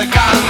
the gun.